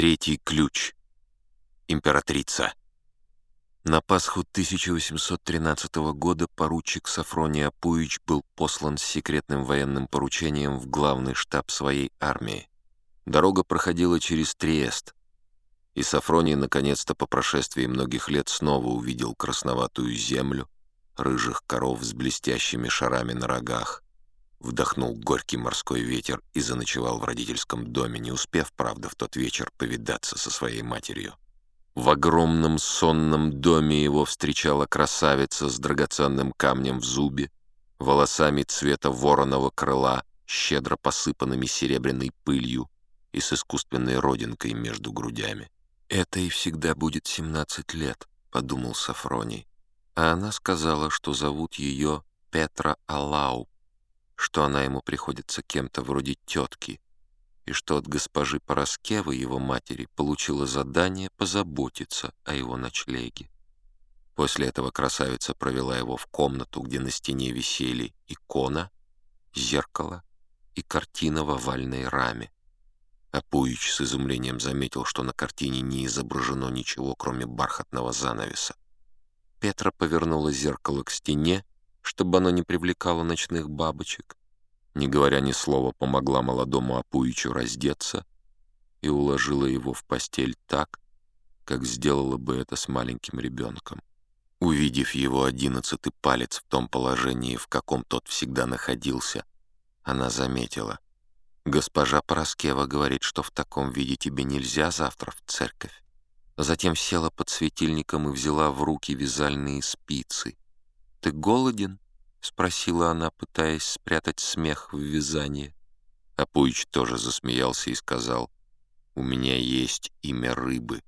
Третий ключ. Императрица. На Пасху 1813 года поручик Сафроний Апуич был послан с секретным военным поручением в главный штаб своей армии. Дорога проходила через Триест, и Сафроний наконец-то по прошествии многих лет снова увидел красноватую землю, рыжих коров с блестящими шарами на рогах, вдохнул горький морской ветер и заночевал в родительском доме, не успев, правда, в тот вечер повидаться со своей матерью. В огромном сонном доме его встречала красавица с драгоценным камнем в зубе, волосами цвета вороного крыла, щедро посыпанными серебряной пылью и с искусственной родинкой между грудями. «Это и всегда будет 17 лет», — подумал Сафроний. А она сказала, что зовут ее Петра Алау, что она ему приходится кем-то вроде тетки, и что от госпожи Пороскевы, его матери, получила задание позаботиться о его ночлеге. После этого красавица провела его в комнату, где на стене висели икона, зеркало и картина в овальной раме. Апуич с изумлением заметил, что на картине не изображено ничего, кроме бархатного занавеса. Петра повернула зеркало к стене, чтобы оно не привлекало ночных бабочек, не говоря ни слова, помогла молодому Апуичу раздеться и уложила его в постель так, как сделала бы это с маленьким ребенком. Увидев его одиннадцатый палец в том положении, в каком тот всегда находился, она заметила. «Госпожа Пороскева говорит, что в таком виде тебе нельзя завтра в церковь». Затем села под светильником и взяла в руки вязальные спицы. «Ты голоден?» — спросила она, пытаясь спрятать смех в вязание. Апуич тоже засмеялся и сказал, «У меня есть имя рыбы.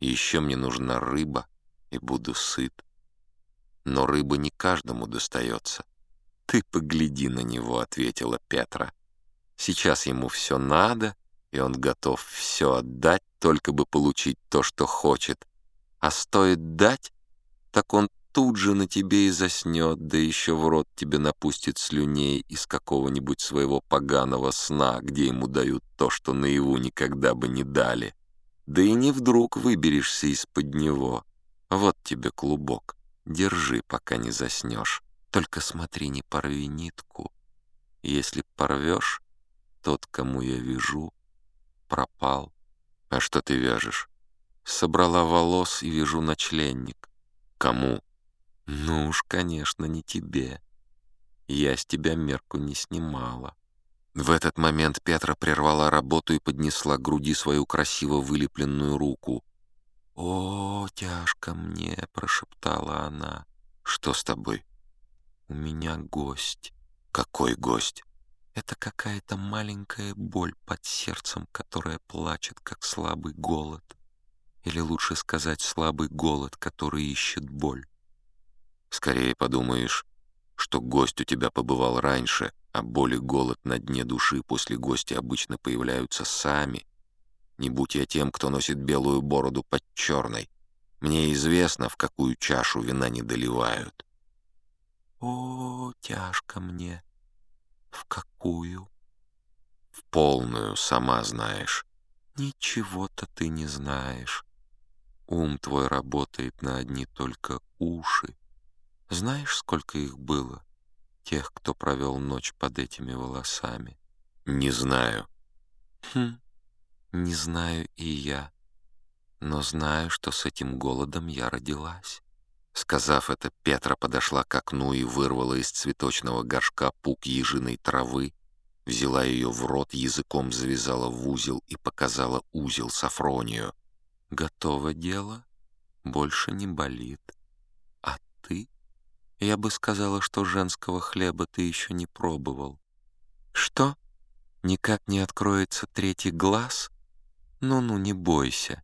еще мне нужна рыба, и буду сыт. Но рыба не каждому достается». «Ты погляди на него», — ответила Петра. «Сейчас ему все надо, и он готов все отдать, только бы получить то, что хочет. А стоит дать, так он тут же на тебе и заснет, да еще в рот тебе напустит слюней из какого-нибудь своего поганого сна, где ему дают то, что наяву никогда бы не дали. Да и не вдруг выберешься из-под него. Вот тебе клубок, держи, пока не заснешь. Только смотри, не порви нитку. Если порвешь, тот, кому я вяжу, пропал. А что ты вяжешь? Собрала волос и вяжу на членник. Кому? «Ну уж, конечно, не тебе. Я с тебя мерку не снимала». В этот момент Петра прервала работу и поднесла к груди свою красиво вылепленную руку. «О, тяжко мне!» — прошептала она. «Что с тобой?» «У меня гость». «Какой гость?» «Это какая-то маленькая боль под сердцем, которая плачет, как слабый голод. Или лучше сказать, слабый голод, который ищет боль. Скорее подумаешь, что гость у тебя побывал раньше, а боль и голод на дне души после гостя обычно появляются сами. Не будь я тем, кто носит белую бороду под черной. Мне известно, в какую чашу вина не доливают. О, тяжко мне. В какую? В полную, сама знаешь. Ничего-то ты не знаешь. Ум твой работает на одни только уши. Знаешь, сколько их было, тех, кто провел ночь под этими волосами? Не знаю. Хм, не знаю и я. Но знаю, что с этим голодом я родилась. Сказав это, Петра подошла к окну и вырвала из цветочного горшка пук ежиной травы, взяла ее в рот, языком завязала в узел и показала узел Сафронию. «Готово дело, больше не болит. А ты?» Я бы сказала, что женского хлеба ты еще не пробовал. Что? Никак не откроется третий глаз? Ну-ну, не бойся.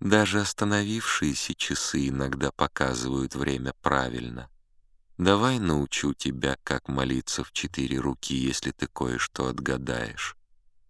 Даже остановившиеся часы иногда показывают время правильно. Давай научу тебя, как молиться в четыре руки, если ты кое-что отгадаешь.